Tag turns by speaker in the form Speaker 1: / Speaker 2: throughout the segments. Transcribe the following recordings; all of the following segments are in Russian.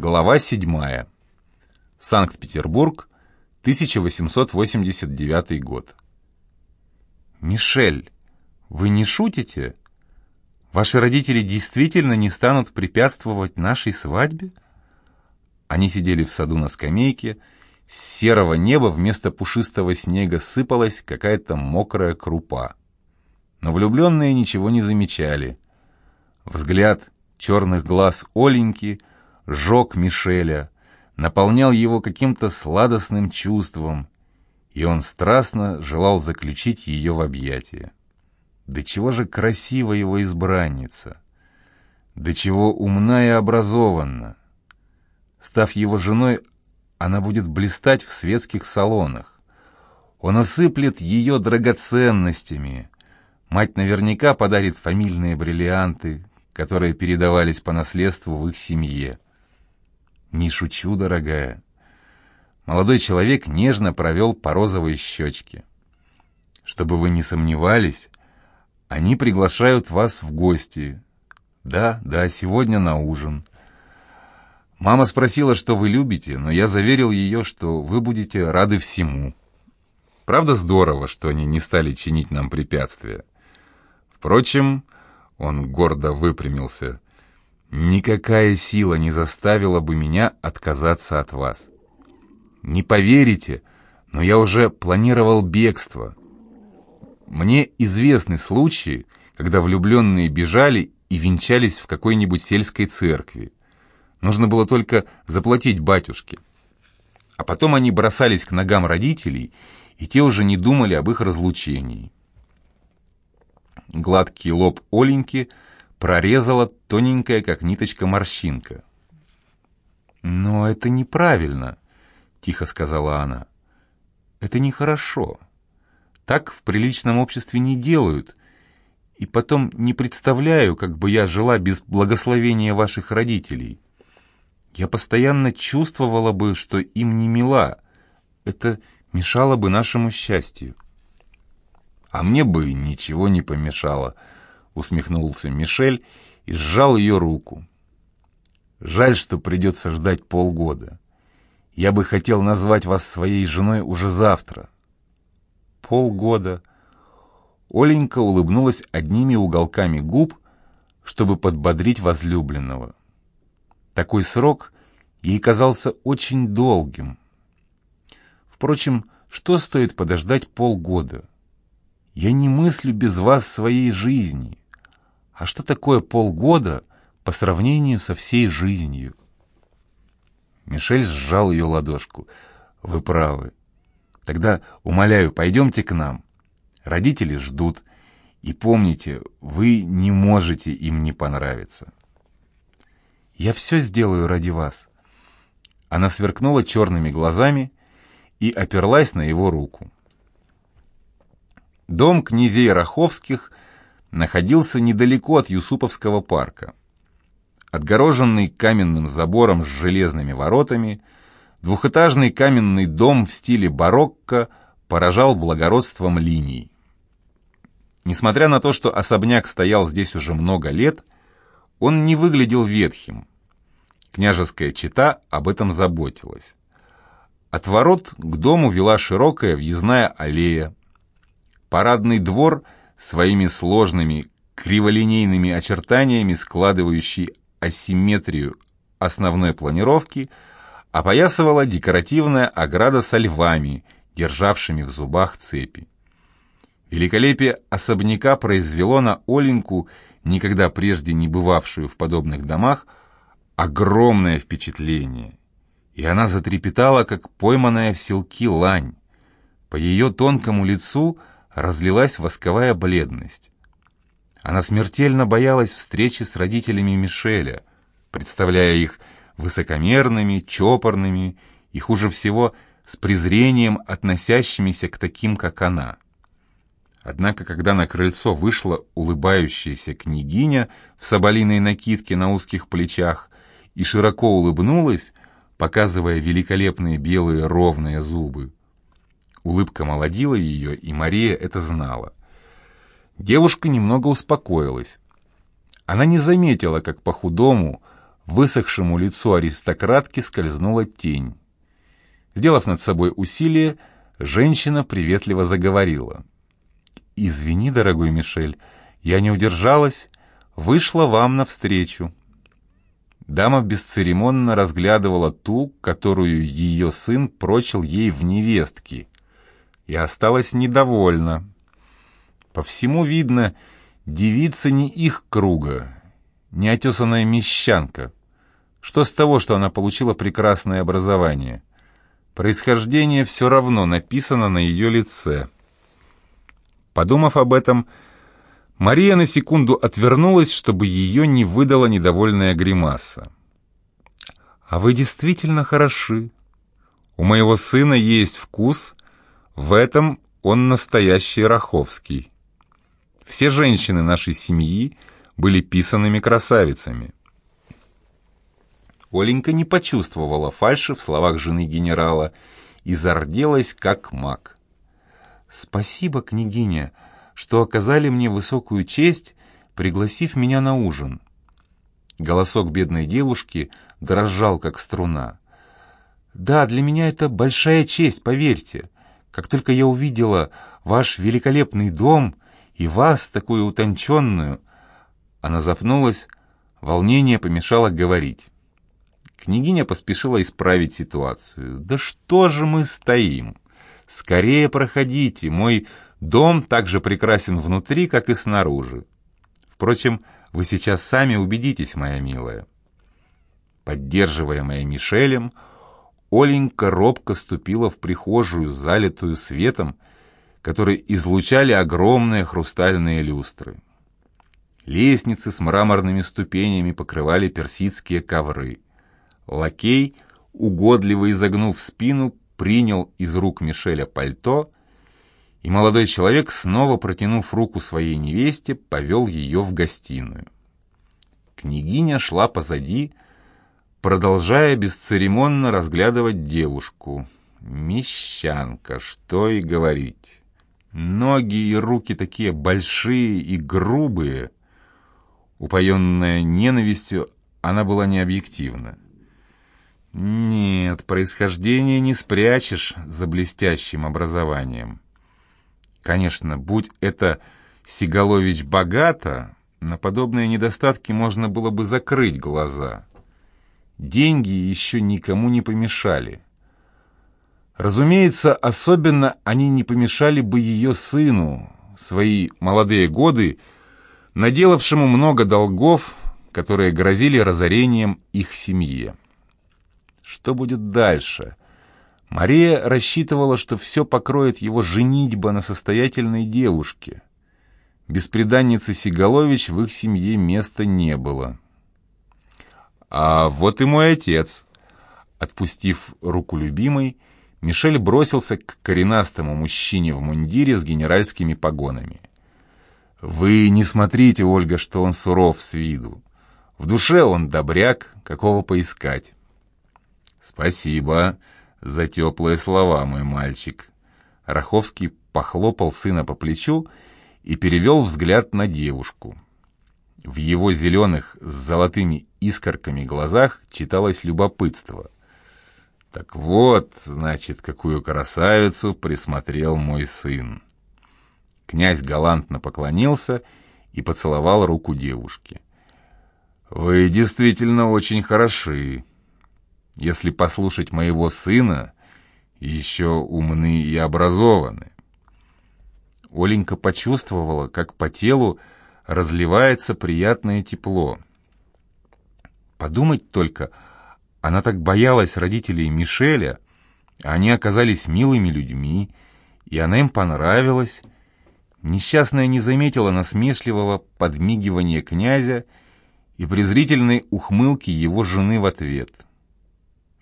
Speaker 1: Глава 7. Санкт-Петербург, 1889 год. «Мишель, вы не шутите? Ваши родители действительно не станут препятствовать нашей свадьбе?» Они сидели в саду на скамейке. С серого неба вместо пушистого снега сыпалась какая-то мокрая крупа. Но влюбленные ничего не замечали. Взгляд черных глаз Оленьки — жег Мишеля, наполнял его каким-то сладостным чувством, и он страстно желал заключить ее в объятия. Да чего же красива его избранница! Да чего умна и образованна! Став его женой, она будет блистать в светских салонах. Он осыплет ее драгоценностями. Мать наверняка подарит фамильные бриллианты, которые передавались по наследству в их семье. Не шучу, дорогая. Молодой человек нежно провел по розовой щечке. Чтобы вы не сомневались, они приглашают вас в гости. Да, да, сегодня на ужин. Мама спросила, что вы любите, но я заверил ее, что вы будете рады всему. Правда здорово, что они не стали чинить нам препятствия. Впрочем, он гордо выпрямился. Никакая сила не заставила бы меня отказаться от вас. Не поверите, но я уже планировал бегство. Мне известны случаи, когда влюбленные бежали и венчались в какой-нибудь сельской церкви. Нужно было только заплатить батюшке. А потом они бросались к ногам родителей, и те уже не думали об их разлучении. Гладкий лоб Оленьки — прорезала тоненькая, как ниточка, морщинка. «Но это неправильно», — тихо сказала она. «Это нехорошо. Так в приличном обществе не делают. И потом не представляю, как бы я жила без благословения ваших родителей. Я постоянно чувствовала бы, что им не мила. Это мешало бы нашему счастью». «А мне бы ничего не помешало», — усмехнулся Мишель и сжал ее руку. Жаль, что придется ждать полгода. Я бы хотел назвать вас своей женой уже завтра. Полгода. Оленька улыбнулась одними уголками губ, чтобы подбодрить возлюбленного. Такой срок ей казался очень долгим. Впрочем, что стоит подождать полгода? Я не мыслю без вас своей жизни. А что такое полгода по сравнению со всей жизнью? Мишель сжал ее ладошку. «Вы правы. Тогда, умоляю, пойдемте к нам. Родители ждут. И помните, вы не можете им не понравиться». «Я все сделаю ради вас». Она сверкнула черными глазами и оперлась на его руку. Дом князей Раховских находился недалеко от Юсуповского парка. Отгороженный каменным забором с железными воротами, двухэтажный каменный дом в стиле барокко поражал благородством линий. Несмотря на то, что особняк стоял здесь уже много лет, он не выглядел ветхим. Княжеская чета об этом заботилась. От ворот к дому вела широкая въездная аллея. Парадный двор — своими сложными криволинейными очертаниями, складывающий асимметрию основной планировки, опоясывала декоративная ограда со львами, державшими в зубах цепи. Великолепие особняка произвело на Оленьку, никогда прежде не бывавшую в подобных домах, огромное впечатление, и она затрепетала, как пойманная в селки лань. По ее тонкому лицу – разлилась восковая бледность. Она смертельно боялась встречи с родителями Мишеля, представляя их высокомерными, чопорными и, хуже всего, с презрением относящимися к таким, как она. Однако, когда на крыльцо вышла улыбающаяся княгиня в соболиной накидке на узких плечах и широко улыбнулась, показывая великолепные белые ровные зубы, Улыбка молодила ее, и Мария это знала. Девушка немного успокоилась. Она не заметила, как по худому, высохшему лицу аристократки скользнула тень. Сделав над собой усилие, женщина приветливо заговорила. «Извини, дорогой Мишель, я не удержалась, вышла вам навстречу». Дама бесцеремонно разглядывала ту, которую ее сын прочил ей в невестке, и осталась недовольна. По всему видно, девица не их круга, неотесанная мещанка. Что с того, что она получила прекрасное образование? Происхождение все равно написано на ее лице. Подумав об этом, Мария на секунду отвернулась, чтобы ее не выдала недовольная гримаса. «А вы действительно хороши. У моего сына есть вкус, в этом он настоящий Раховский. Все женщины нашей семьи были писанными красавицами». Оленька не почувствовала фальши в словах жены генерала и зарделась, как маг. «Спасибо, княгиня», что оказали мне высокую честь, пригласив меня на ужин. Голосок бедной девушки дрожал, как струна. «Да, для меня это большая честь, поверьте. Как только я увидела ваш великолепный дом и вас, такую утонченную...» Она запнулась, волнение помешало говорить. Княгиня поспешила исправить ситуацию. «Да что же мы стоим? Скорее проходите, мой Дом так же прекрасен внутри, как и снаружи. Впрочем, вы сейчас сами убедитесь, моя милая. Поддерживаемая Мишелем, Оленька робко ступила в прихожую, залитую светом, который излучали огромные хрустальные люстры. Лестницы с мраморными ступенями покрывали персидские ковры. Лакей, угодливо изогнув спину, принял из рук Мишеля пальто и молодой человек, снова протянув руку своей невесте, повел ее в гостиную. Княгиня шла позади, продолжая бесцеремонно разглядывать девушку. Мещанка, что и говорить. Ноги и руки такие большие и грубые. Упоенная ненавистью, она была необъективна. Нет, происхождение не спрячешь за блестящим образованием. Конечно, будь это Сигалович богато, на подобные недостатки можно было бы закрыть глаза. Деньги еще никому не помешали. Разумеется, особенно они не помешали бы ее сыну, свои молодые годы, наделавшему много долгов, которые грозили разорением их семье. Что будет дальше – Мария рассчитывала, что все покроет его женитьба на состоятельной девушке. Беспреданницы Сигалович в их семье места не было. «А вот и мой отец!» Отпустив руку любимой, Мишель бросился к коренастому мужчине в мундире с генеральскими погонами. «Вы не смотрите, Ольга, что он суров с виду. В душе он добряк, какого поискать». «Спасибо», за теплые слова, мой мальчик». Раховский похлопал сына по плечу и перевел взгляд на девушку. В его зеленых с золотыми искорками глазах читалось любопытство. «Так вот, значит, какую красавицу присмотрел мой сын». Князь галантно поклонился и поцеловал руку девушки. «Вы действительно очень хороши», если послушать моего сына, еще умны и образованы. Оленька почувствовала, как по телу разливается приятное тепло. Подумать только, она так боялась родителей Мишеля, а они оказались милыми людьми, и она им понравилась. Несчастная не заметила насмешливого подмигивания князя и презрительной ухмылки его жены в ответ —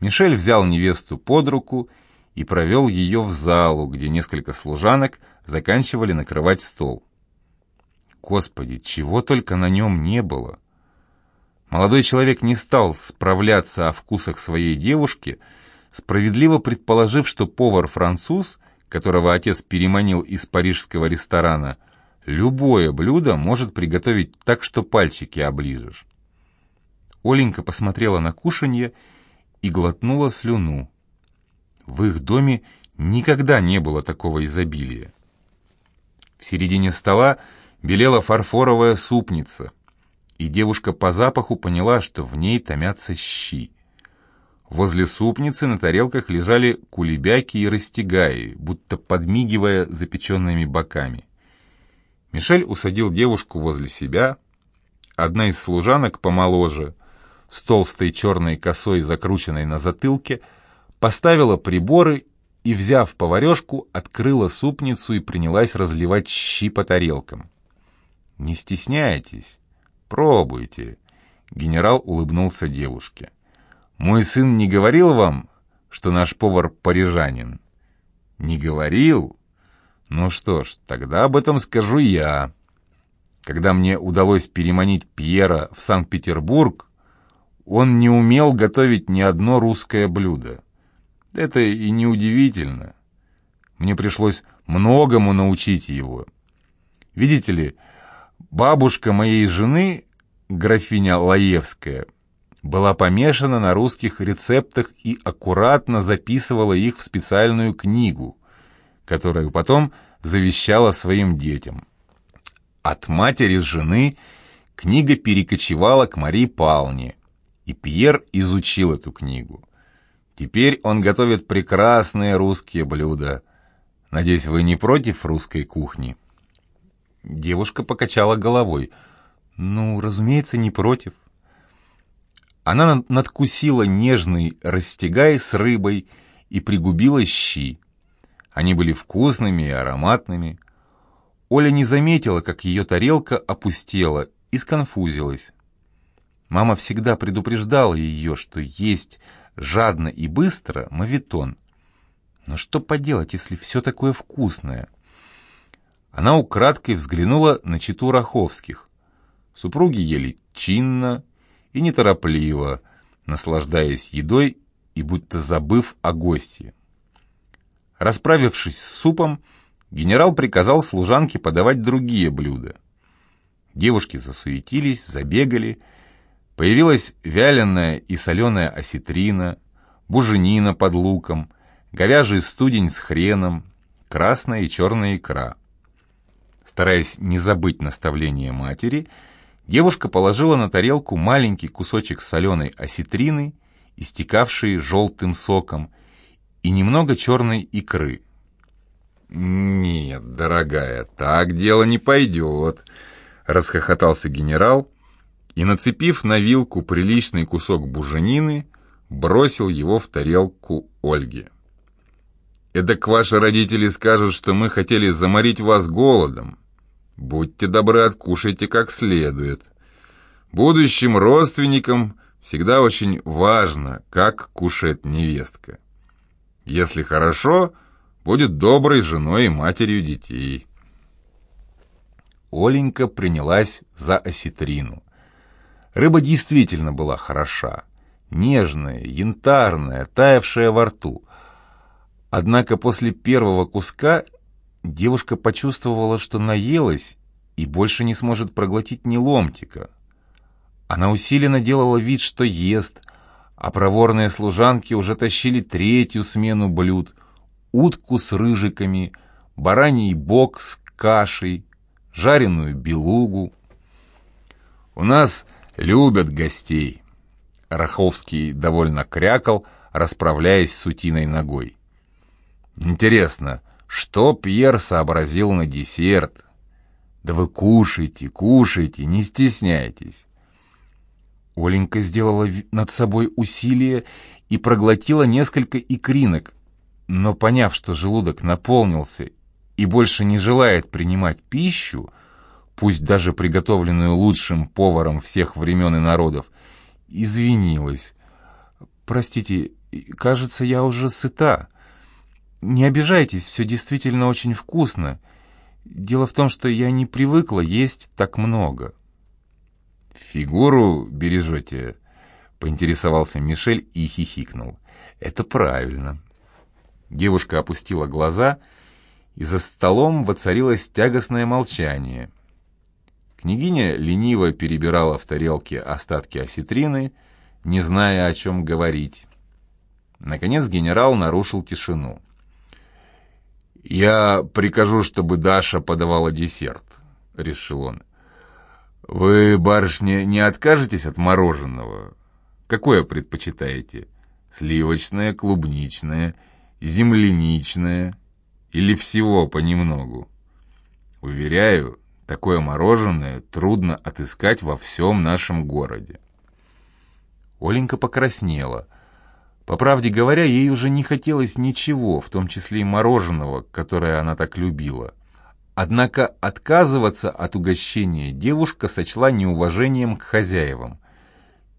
Speaker 1: Мишель взял невесту под руку и провел ее в залу, где несколько служанок заканчивали накрывать стол. Господи, чего только на нем не было! Молодой человек не стал справляться о вкусах своей девушки, справедливо предположив, что повар-француз, которого отец переманил из парижского ресторана, любое блюдо может приготовить так, что пальчики оближешь. Оленька посмотрела на кушанье и глотнула слюну. В их доме никогда не было такого изобилия. В середине стола белела фарфоровая супница, и девушка по запаху поняла, что в ней томятся щи. Возле супницы на тарелках лежали кулебяки и растягаи, будто подмигивая запеченными боками. Мишель усадил девушку возле себя. Одна из служанок помоложе, с толстой черной косой, закрученной на затылке, поставила приборы и, взяв поварешку, открыла супницу и принялась разливать щи по тарелкам. «Не стесняйтесь, пробуйте», — генерал улыбнулся девушке. «Мой сын не говорил вам, что наш повар парижанин?» «Не говорил? Ну что ж, тогда об этом скажу я. Когда мне удалось переманить Пьера в Санкт-Петербург, он не умел готовить ни одно русское блюдо. Это и не удивительно. Мне пришлось многому научить его. Видите ли, бабушка моей жены, графиня Лаевская, была помешана на русских рецептах и аккуратно записывала их в специальную книгу, которую потом завещала своим детям. От матери жены книга перекочевала к Марии Павловне, и Пьер изучил эту книгу. Теперь он готовит прекрасные русские блюда. Надеюсь, вы не против русской кухни?» Девушка покачала головой. «Ну, разумеется, не против». Она надкусила нежный растягай с рыбой и пригубила щи. Они были вкусными и ароматными. Оля не заметила, как ее тарелка опустела и сконфузилась. Мама всегда предупреждала ее, что есть жадно и быстро — мавитон. Но что поделать, если все такое вкусное? Она украдкой взглянула на читу Раховских. Супруги ели чинно, и неторопливо, наслаждаясь едой и будто забыв о гости. Расправившись с супом, генерал приказал служанке подавать другие блюда. Девушки засуетились, забегали. Появилась вяленая и соленая осетрина, буженина под луком, говяжий студень с хреном, красная и черная икра. Стараясь не забыть наставления матери, Девушка положила на тарелку маленький кусочек соленой осетрины, истекавшей желтым соком, и немного черной икры. «Нет, дорогая, так дело не пойдет», — расхохотался генерал и, нацепив на вилку приличный кусок буженины, бросил его в тарелку Ольги. «Эдак ваши родители скажут, что мы хотели заморить вас голодом. Будьте добры, откушайте как следует. Будущим родственникам всегда очень важно, как кушает невестка. Если хорошо, будет доброй женой и матерью детей. Оленька принялась за осетрину. Рыба действительно была хороша, нежная, янтарная, таявшая во рту. Однако после первого куска девушка почувствовала, что наелась и больше не сможет проглотить ни ломтика. Она усиленно делала вид, что ест, а проворные служанки уже тащили третью смену блюд — утку с рыжиками, бараний бок с кашей, жареную белугу. «У нас любят гостей», — Раховский довольно крякал, расправляясь с утиной ногой. «Интересно, что Пьер сообразил на десерт? Да вы кушайте, кушайте, не стесняйтесь. Оленька сделала над собой усилие и проглотила несколько икринок, но поняв, что желудок наполнился и больше не желает принимать пищу, пусть даже приготовленную лучшим поваром всех времен и народов, извинилась. «Простите, кажется, я уже сыта». Не обижайтесь, все действительно очень вкусно. Дело в том, что я не привыкла есть так много». «Фигуру бережете?» — поинтересовался Мишель и хихикнул. «Это правильно». Девушка опустила глаза, и за столом воцарилось тягостное молчание. Княгиня лениво перебирала в тарелке остатки осетрины, не зная, о чем говорить. Наконец генерал нарушил тишину. «Я прикажу, чтобы Даша подавала десерт», — решил он. «Вы, барышня, не откажетесь от мороженого? Какое предпочитаете? Сливочное, клубничное, земляничное или всего понемногу? Уверяю, такое мороженое трудно отыскать во всем нашем городе».
Speaker 2: Оленька покраснела. По правде говоря, ей уже не хотелось ничего, в том числе и мороженого, которое она так любила. Однако отказываться от угощения девушка сочла неуважением к хозяевам.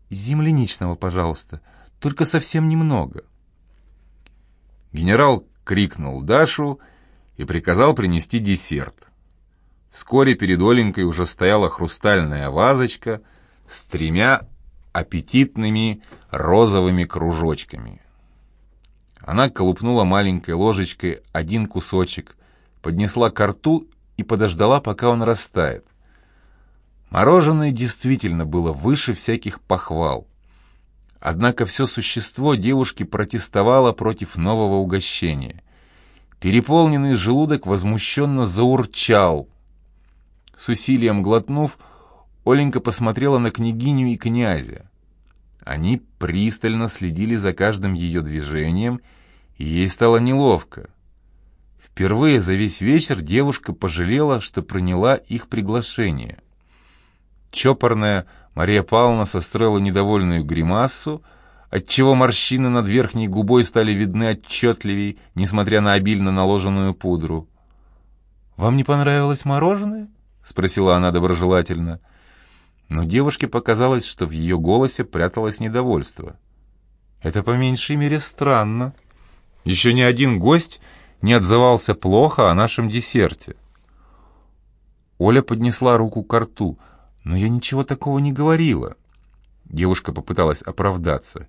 Speaker 2: «Земляничного, пожалуйста, только совсем немного».
Speaker 1: Генерал крикнул Дашу и приказал принести десерт. Вскоре перед Оленькой уже стояла хрустальная вазочка с тремя аппетитными розовыми кружочками. Она колупнула маленькой ложечкой один кусочек, поднесла ко рту и подождала, пока он растает. Мороженое действительно было выше всяких похвал. Однако все существо девушки протестовало против нового угощения. Переполненный желудок возмущенно заурчал. С усилием глотнув, Оленька посмотрела на княгиню и князя. Они пристально следили за каждым ее движением, и ей стало неловко. Впервые за весь вечер девушка пожалела, что приняла их приглашение. Чопорная Мария Павловна состроила недовольную гримассу, отчего морщины над верхней губой стали видны отчетливей, несмотря на обильно наложенную пудру.
Speaker 2: «Вам не понравилось мороженое?» — спросила она доброжелательно. Но девушке показалось, что в ее голосе пряталось недовольство. «Это по меньшей мере странно. Еще ни один гость не отзывался плохо о нашем десерте. Оля поднесла руку к рту, но я ничего такого не говорила. Девушка попыталась оправдаться.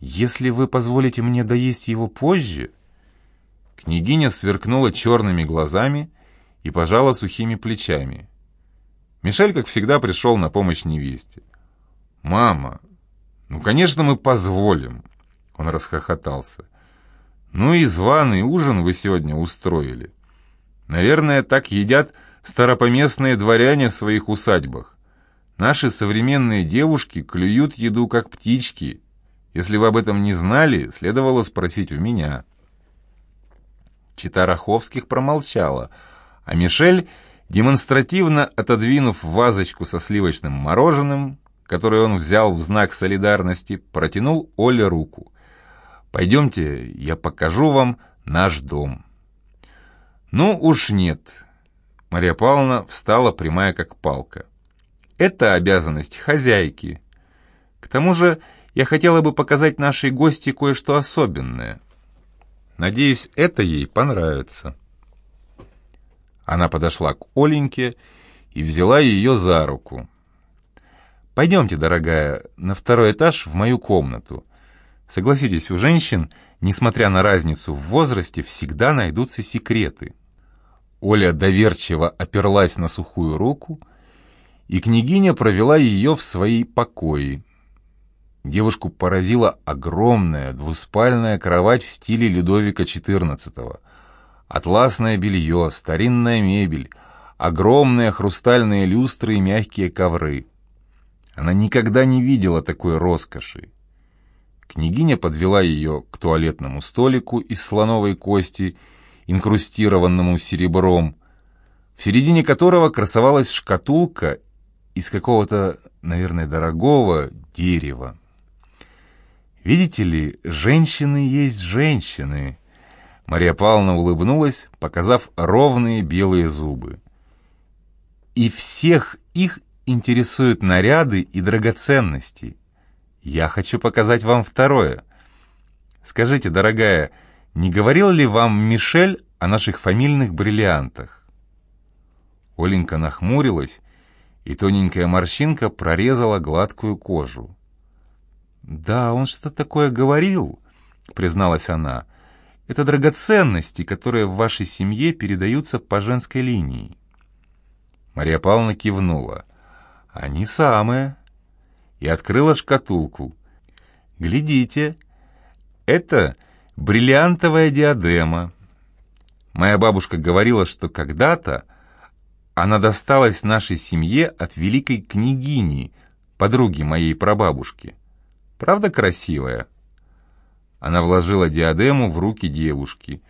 Speaker 2: «Если вы позволите мне доесть его позже...»
Speaker 1: Княгиня сверкнула черными глазами и пожала сухими плечами. Мишель, как всегда, пришел на помощь невесте. «Мама, ну, конечно, мы позволим!» Он расхохотался. Ну и званый ужин вы сегодня устроили. Наверное, так едят старопоместные дворяне в своих усадьбах. Наши современные девушки клюют еду, как птички. Если вы об этом не знали, следовало спросить у меня».
Speaker 2: Чита Раховских промолчала, а Мишель, демонстративно отодвинув вазочку со сливочным мороженым, которую он взял в знак солидарности, протянул Оле руку. Пойдемте, я покажу вам наш дом». «Ну уж нет». Мария Павловна встала прямая как палка. «Это обязанность хозяйки. К тому же я хотела бы показать нашей гости кое-что особенное. Надеюсь, это ей понравится». Она подошла к Оленьке и взяла ее за руку. «Пойдемте, дорогая, на второй этаж в мою комнату. Согласитесь, у женщин, несмотря на разницу в возрасте, всегда найдутся секреты. Оля доверчиво оперлась на сухую руку, и княгиня провела ее в свои покои. Девушку поразила огромная двуспальная кровать в стиле Людовика XIV. Атласное белье, старинная мебель, огромные хрустальные люстры и мягкие ковры. Она никогда не видела такой роскоши. Княгиня подвела ее к туалетному столику из слоновой кости, инкрустированному серебром, в середине которого красовалась шкатулка из какого-то, наверное, дорогого дерева. «Видите ли, женщины есть женщины», — Мария Павловна улыбнулась, показав ровные белые зубы. «И всех их интересуют наряды и драгоценности. Я хочу показать вам второе. Скажите, дорогая, не говорил ли вам Мишель о наших фамильных бриллиантах?» Оленька нахмурилась, и тоненькая морщинка прорезала гладкую кожу. «Да, он что-то такое говорил», — призналась она. «Это драгоценности, которые в вашей семье передаются по женской линии».
Speaker 1: Мария Павловна кивнула. «Они самые!» И открыла шкатулку. «Глядите, это бриллиантовая диадема. Моя бабушка говорила, что когда-то она досталась нашей семье от великой княгини, подруги моей прабабушки. Правда красивая?» Она вложила диадему в руки девушки,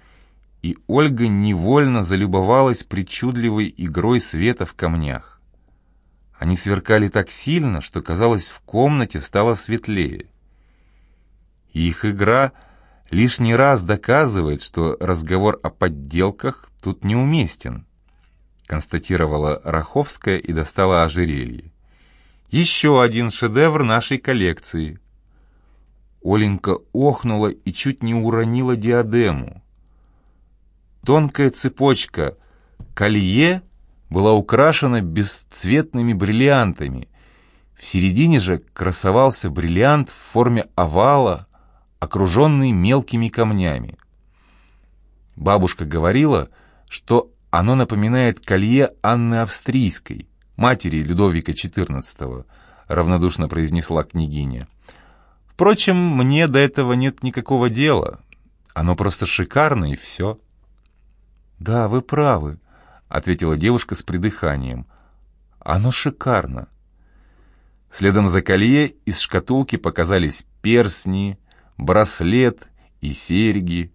Speaker 1: и Ольга невольно залюбовалась причудливой игрой света в камнях. Они сверкали так сильно, что, казалось, в комнате стало светлее. Их игра лишний раз доказывает, что разговор о подделках тут неуместен, констатировала Раховская и достала ожерелье. Еще один шедевр нашей коллекции. Оленька охнула и чуть не уронила диадему. Тонкая цепочка колье была украшена бесцветными бриллиантами. В середине же красовался бриллиант в форме овала, окруженный мелкими камнями. Бабушка говорила, что оно напоминает колье Анны Австрийской, матери Людовика XIV, равнодушно произнесла княгиня. Впрочем, мне до этого нет никакого дела. Оно просто шикарно и все. «Да, вы правы», — ответила девушка с придыханием. «Оно шикарно». Следом за колье из шкатулки показались персни, браслет и серьги.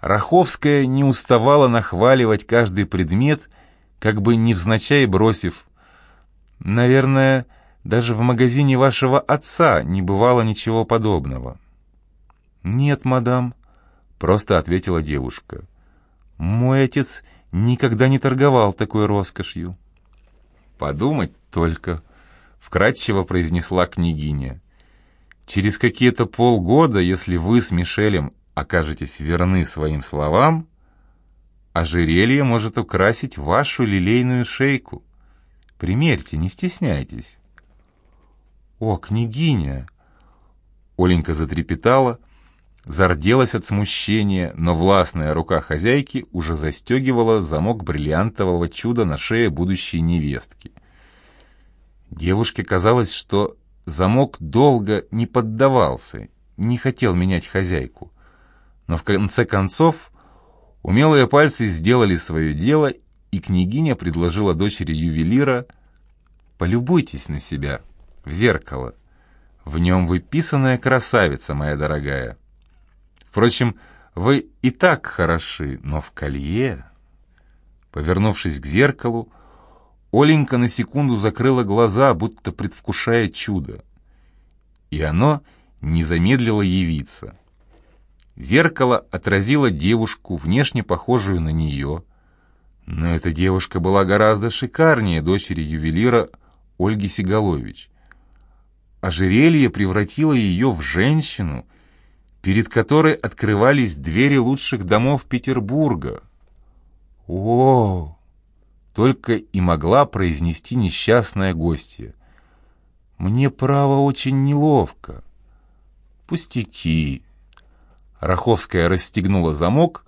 Speaker 1: Раховская не уставала нахваливать каждый предмет, как бы невзначай бросив. «Наверное, даже в магазине вашего отца не бывало ничего подобного». «Нет, мадам», — просто ответила девушка. Мой отец никогда не торговал такой роскошью. Подумать только, вкратчиво произнесла княгиня. Через какие-то полгода, если вы с Мишелем окажетесь верны своим словам, ожерелье может украсить вашу лилейную шейку. Примерьте, не стесняйтесь. О, княгиня! Оленька затрепетала, зарделась от смущения, но властная рука хозяйки уже застегивала замок бриллиантового чуда на шее будущей невестки. Девушке казалось, что замок долго не поддавался, не хотел менять хозяйку. Но в конце концов умелые пальцы сделали свое дело, и княгиня предложила дочери ювелира «Полюбуйтесь на себя в зеркало. В нем выписанная красавица, моя дорогая». Впрочем, вы и так хороши, но в колье...» Повернувшись к зеркалу, Оленька на секунду закрыла глаза, будто предвкушая чудо. И оно не замедлило явиться. Зеркало отразило девушку, внешне похожую на нее. Но эта девушка была гораздо шикарнее дочери ювелира Ольги Сигалович. Ожерелье превратило ее в женщину — перед которой открывались двери лучших домов Петербурга. О, только и могла произнести несчастная гостья. Мне право очень неловко. Пустяки. Раховская расстегнула замок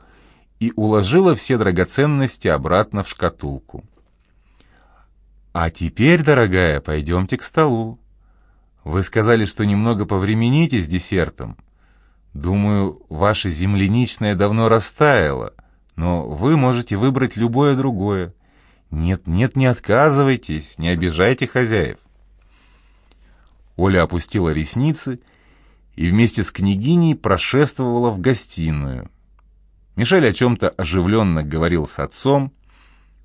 Speaker 1: и уложила все драгоценности обратно в шкатулку. «А теперь, дорогая, пойдемте к столу. Вы сказали, что немного повремените с десертом». Думаю, ваша земляничная давно растаяла, но вы можете выбрать любое другое. Нет, нет, не отказывайтесь, не обижайте хозяев. Оля опустила ресницы и вместе с княгиней прошествовала в гостиную. Мишель о чем-то оживленно говорил с отцом.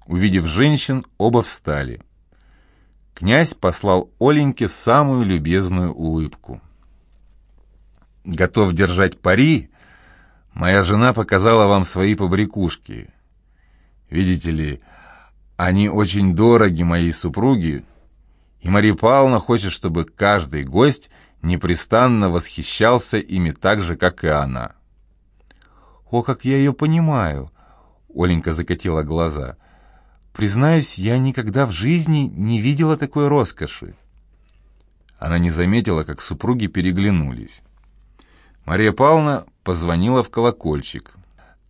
Speaker 1: Увидев женщин, оба встали. Князь послал Оленьке самую любезную улыбку готов держать пари, моя жена показала вам свои побрякушки. Видите ли, они очень дороги моей супруге, и Мария Павловна хочет, чтобы каждый гость непрестанно восхищался ими так же, как и она. «О, как я ее понимаю!» — Оленька закатила глаза. «Признаюсь, я никогда в жизни не видела такой роскоши». Она не заметила, как супруги переглянулись. Мария Павловна позвонила в колокольчик.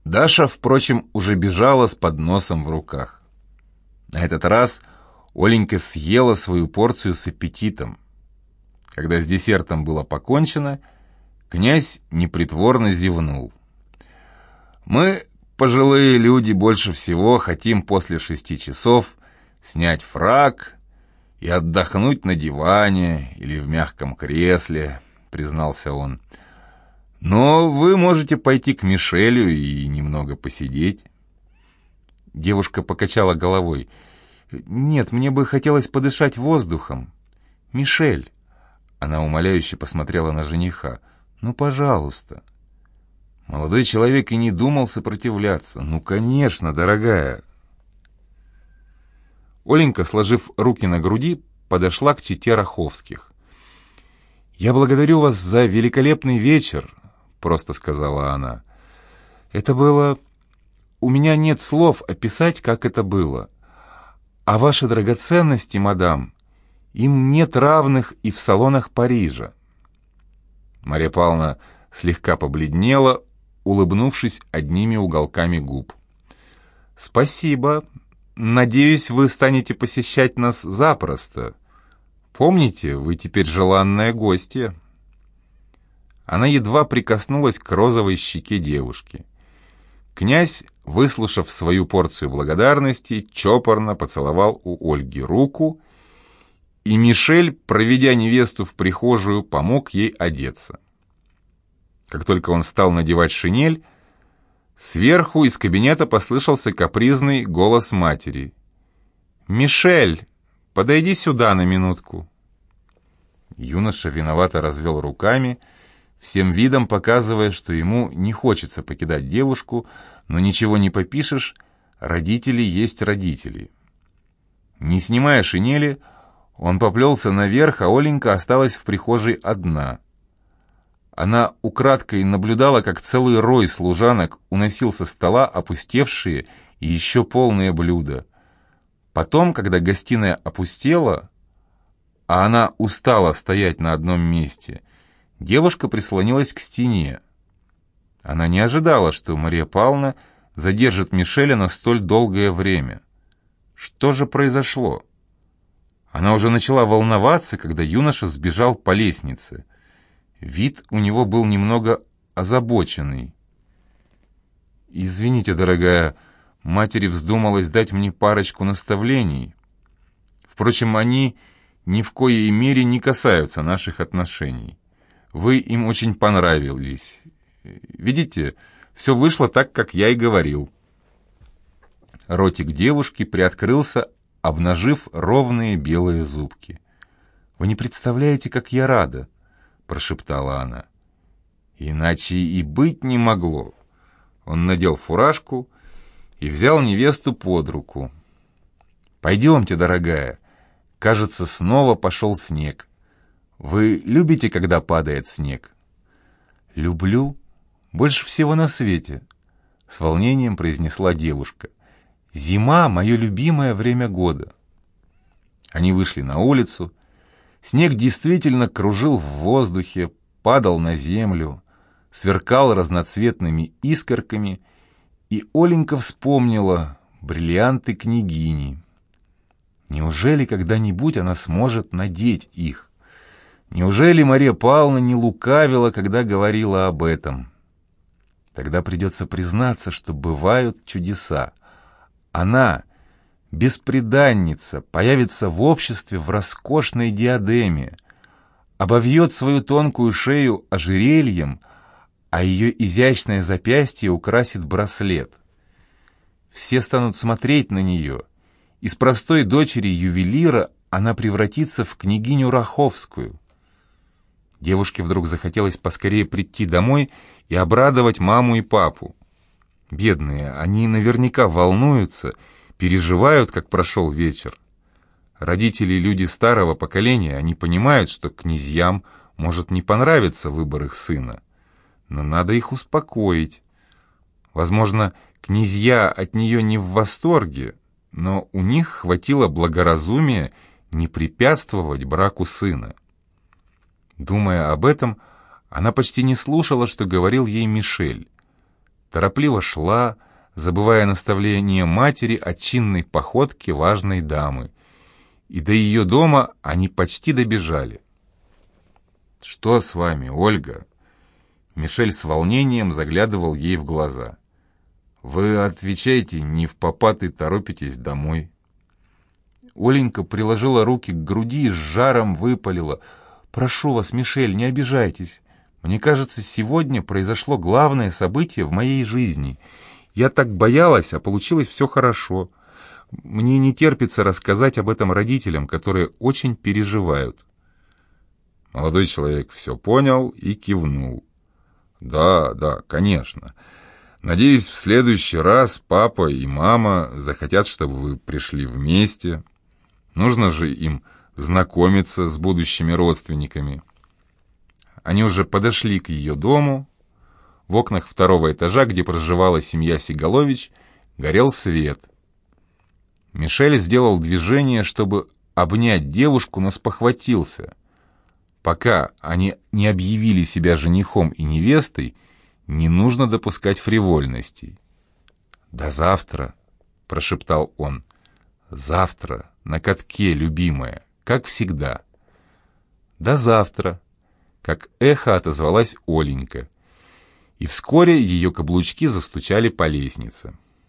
Speaker 1: Даша, впрочем, уже бежала с подносом в руках.
Speaker 2: На этот раз Оленька съела свою порцию с аппетитом. Когда с десертом было покончено, князь непритворно зевнул. «Мы, пожилые люди, больше всего хотим после шести часов снять фраг и отдохнуть на диване или в мягком кресле», — признался он. «Но вы можете пойти к Мишелю и немного посидеть».
Speaker 1: Девушка покачала головой. «Нет, мне бы хотелось подышать воздухом. Мишель!» Она умоляюще посмотрела на жениха. «Ну, пожалуйста!»
Speaker 2: Молодой человек и не думал сопротивляться. «Ну, конечно, дорогая!»
Speaker 1: Оленька, сложив руки на груди, подошла к чите Раховских. «Я благодарю вас за великолепный вечер», — просто сказала она. «Это было у меня нет слов описать, как это было. А ваши драгоценности, мадам, им нет равных и в салонах Парижа.
Speaker 2: Мария Павловна слегка побледнела, улыбнувшись одними уголками губ.
Speaker 1: «Спасибо. Надеюсь, вы станете посещать нас запросто. Помните, вы теперь желанная гостья». Она едва прикоснулась к розовой щеке девушки. Князь, выслушав свою порцию благодарности, чопорно поцеловал у Ольги руку, и Мишель, проведя невесту в прихожую, помог ей одеться. Как только он стал надевать шинель, сверху из кабинета послышался капризный голос матери. «Мишель, подойди сюда на минутку».
Speaker 2: Юноша виновато развел руками, — всем видом показывая, что ему не хочется покидать девушку, но ничего не попишешь, родители есть родители. Не снимая шинели, он поплелся наверх, а Оленька осталась в прихожей одна. Она украдкой наблюдала, как целый рой служанок уносил со стола опустевшие и еще полные блюда. Потом, когда гостиная опустела, а она устала стоять на одном месте — Девушка прислонилась к стене. Она не ожидала, что Мария Павловна задержит Мишеля на столь долгое время. Что же произошло? Она уже начала волноваться, когда юноша сбежал по лестнице. Вид у него был немного озабоченный. «Извините, дорогая, матери вздумалось дать мне парочку наставлений. Впрочем, они ни в коей мере не касаются наших отношений». Вы им очень понравились. Видите, все вышло так, как я и говорил». Ротик девушки приоткрылся, обнажив ровные белые зубки. «Вы не представляете, как я рада!» — прошептала она. «Иначе и быть не могло». Он надел фуражку и взял невесту под руку. «Пойдемте, дорогая. Кажется, снова пошел снег. Вы любите, когда падает снег? Люблю. Больше всего на свете. С волнением произнесла девушка. Зима — мое любимое время года. Они вышли на улицу. Снег действительно кружил в воздухе, падал на землю, сверкал разноцветными искорками, и Оленька вспомнила бриллианты княгини. Неужели когда-нибудь она сможет надеть их? Неужели Мария Павловна не лукавила, когда говорила об этом? Тогда придется признаться, что бывают чудеса. Она, беспреданница, появится в обществе в роскошной диадеме, обовьет свою тонкую шею ожерельем, а ее изящное запястье украсит браслет. Все станут смотреть на нее. Из простой дочери ювелира она превратится в княгиню Раховскую — Девушке вдруг захотелось поскорее прийти домой и обрадовать маму и папу. Бедные, они наверняка волнуются, переживают, как прошел вечер. Родители — люди старого поколения, они понимают, что князьям может не понравиться выбор их сына. Но надо их успокоить. Возможно, князья от нее не в восторге, но у них хватило благоразумия не препятствовать браку сына. Думая об этом, она почти не слушала, что говорил ей Мишель. Торопливо шла,
Speaker 1: забывая наставление матери о чинной походке важной дамы. И до ее дома они почти добежали. «Что с вами, Ольга?» Мишель с волнением заглядывал ей в глаза. «Вы отвечаете не в попад и торопитесь домой». Оленька приложила руки к груди и с жаром выпалила. «Прошу вас, Мишель, не обижайтесь. Мне кажется, сегодня произошло главное событие в моей жизни. Я так боялась, а получилось все хорошо. Мне не терпится рассказать об этом родителям, которые очень переживают».
Speaker 2: Молодой человек все понял и кивнул. «Да, да, конечно. Надеюсь, в следующий раз папа и мама захотят, чтобы вы пришли вместе. Нужно же им знакомиться с будущими родственниками».
Speaker 1: Они уже подошли к ее дому. В окнах второго этажа, где проживала семья Сигалович, горел свет. Мишель сделал движение, чтобы обнять девушку, но спохватился — Пока они не объявили себя женихом и невестой, не нужно допускать фривольностей. «До завтра», — прошептал он. «Завтра, на катке, любимая, как всегда». «До завтра», — как эхо отозвалась Оленька. И вскоре ее каблучки застучали по лестнице.